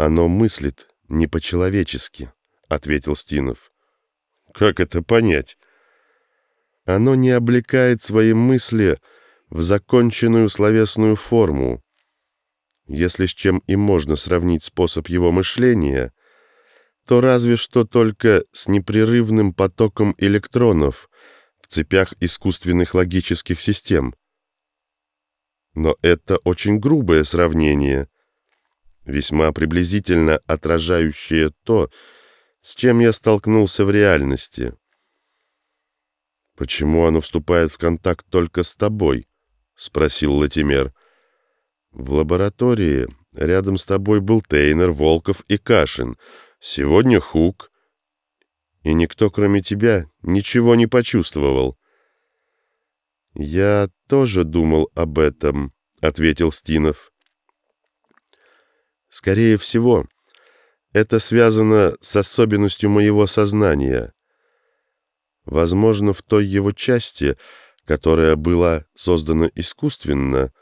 Оно мыслит не по-человечески, ответил Стинов. Как это понять? Оно не облекает свои мысли в законченную словесную форму. Если с чем и можно сравнить способ его мышления, то разве что только с непрерывным потоком электронов в цепях искусственных логических систем. Но это очень грубое сравнение, весьма приблизительно отражающее то, с чем я столкнулся в реальности. «Почему оно вступает в контакт только с тобой?» — спросил Латимер. «В лаборатории рядом с тобой был Тейнер, Волков и Кашин — Сегодня Хук. И никто, кроме тебя, ничего не почувствовал. «Я тоже думал об этом», — ответил Стинов. «Скорее всего, это связано с особенностью моего сознания. Возможно, в той его части, которая была создана искусственно,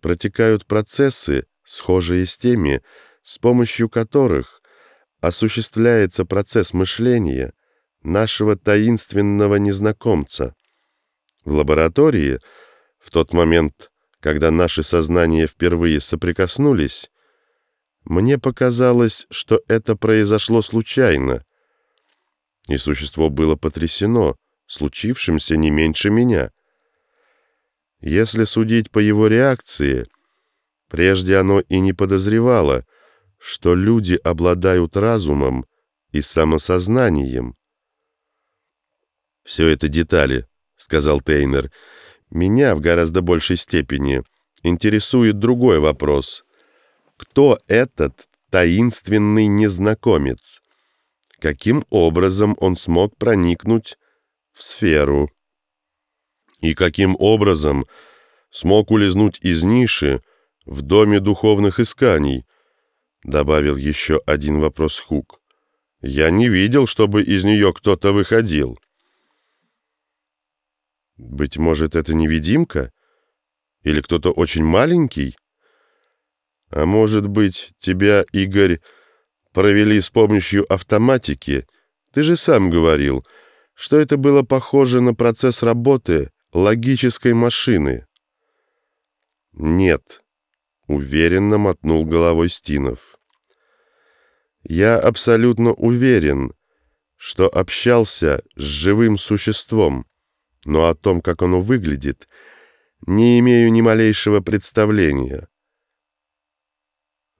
протекают процессы, схожие с теми, с помощью которых осуществляется процесс мышления нашего таинственного незнакомца. В лаборатории, в тот момент, когда наши сознания впервые соприкоснулись, мне показалось, что это произошло случайно, и существо было потрясено случившимся не меньше меня. Если судить по его реакции, прежде оно и не подозревало — что люди обладают разумом и самосознанием. «Все это детали», — сказал Тейнер. «Меня в гораздо большей степени интересует другой вопрос. Кто этот таинственный незнакомец? Каким образом он смог проникнуть в сферу? И каким образом смог улизнуть из ниши в доме духовных исканий?» Добавил еще один вопрос Хук. Я не видел, чтобы из нее кто-то выходил. Быть может, это невидимка? Или кто-то очень маленький? А может быть, тебя, Игорь, провели с помощью автоматики? Ты же сам говорил, что это было похоже на процесс работы логической машины. Нет, Уверенно мотнул головой Стинов. Я абсолютно уверен, что общался с живым существом, но о том, как оно выглядит, не имею ни малейшего представления.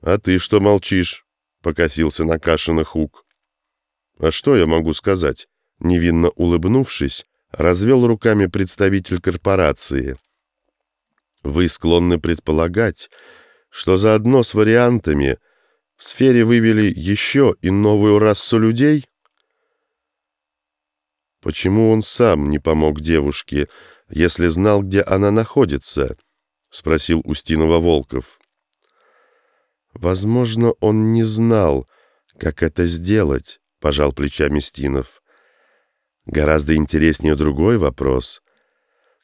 «А ты что молчишь?» — покосился на Кашина Хук. «А что я могу сказать?» Невинно улыбнувшись, развел руками представитель корпорации. «Вы склонны предполагать, что заодно с вариантами в сфере вывели еще и новую расу людей? Почему он сам не помог девушке, если знал, где она находится? Спросил Устинова Волков. Возможно, он не знал, как это сделать, пожал плечами Стинов. Гораздо интереснее другой вопрос.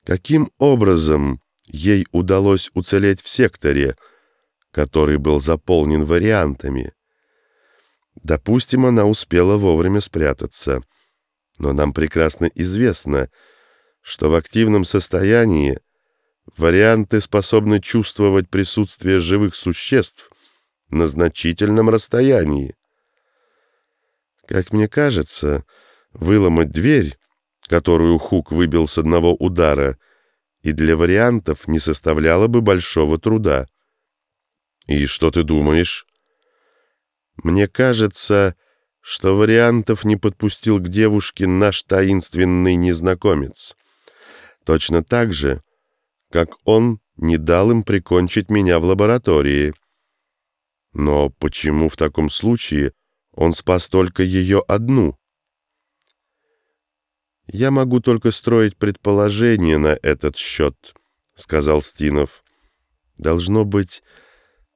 Каким образом ей удалось уцелеть в секторе, который был заполнен вариантами. Допустим, она успела вовремя спрятаться. Но нам прекрасно известно, что в активном состоянии варианты способны чувствовать присутствие живых существ на значительном расстоянии. Как мне кажется, выломать дверь, которую Хук выбил с одного удара, и для вариантов не составляло бы большого труда. «И что ты думаешь?» «Мне кажется, что вариантов не подпустил к девушке наш таинственный незнакомец. Точно так же, как он не дал им прикончить меня в лаборатории. Но почему в таком случае он спас только ее одну?» «Я могу только строить предположения на этот счет», — сказал Стинов. «Должно быть,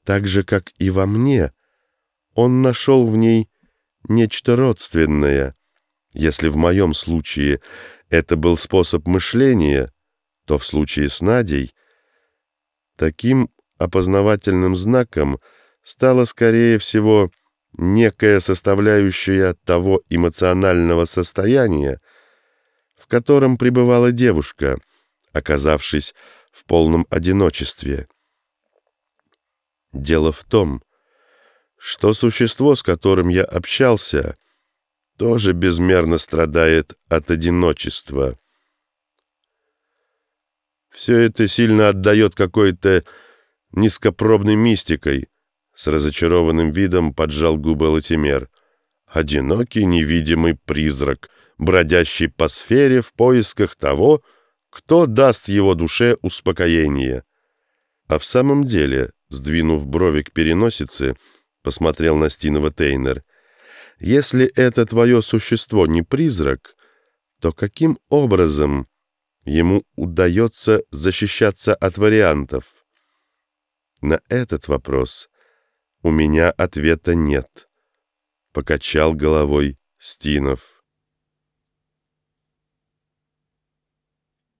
так же, как и во мне, он нашел в ней нечто родственное. Если в моем случае это был способ мышления, то в случае с Надей таким опознавательным знаком стало, скорее всего, некая составляющая того эмоционального состояния, в котором пребывала девушка, оказавшись в полном одиночестве. Дело в том, что существо, с которым я общался, тоже безмерно страдает от одиночества. Все это сильно отдает какой-то низкопробной мистикой, с разочарованным видом поджал губы Латимер. Одинокий невидимый призрак, бродящий по сфере в поисках того, кто даст его душе успокоение. А в самом деле, сдвинув брови к переносице, посмотрел на Стинова Тейнер. Если это твое существо не призрак, то каким образом ему удается защищаться от вариантов? На этот вопрос у меня ответа нет, покачал головой Стинов.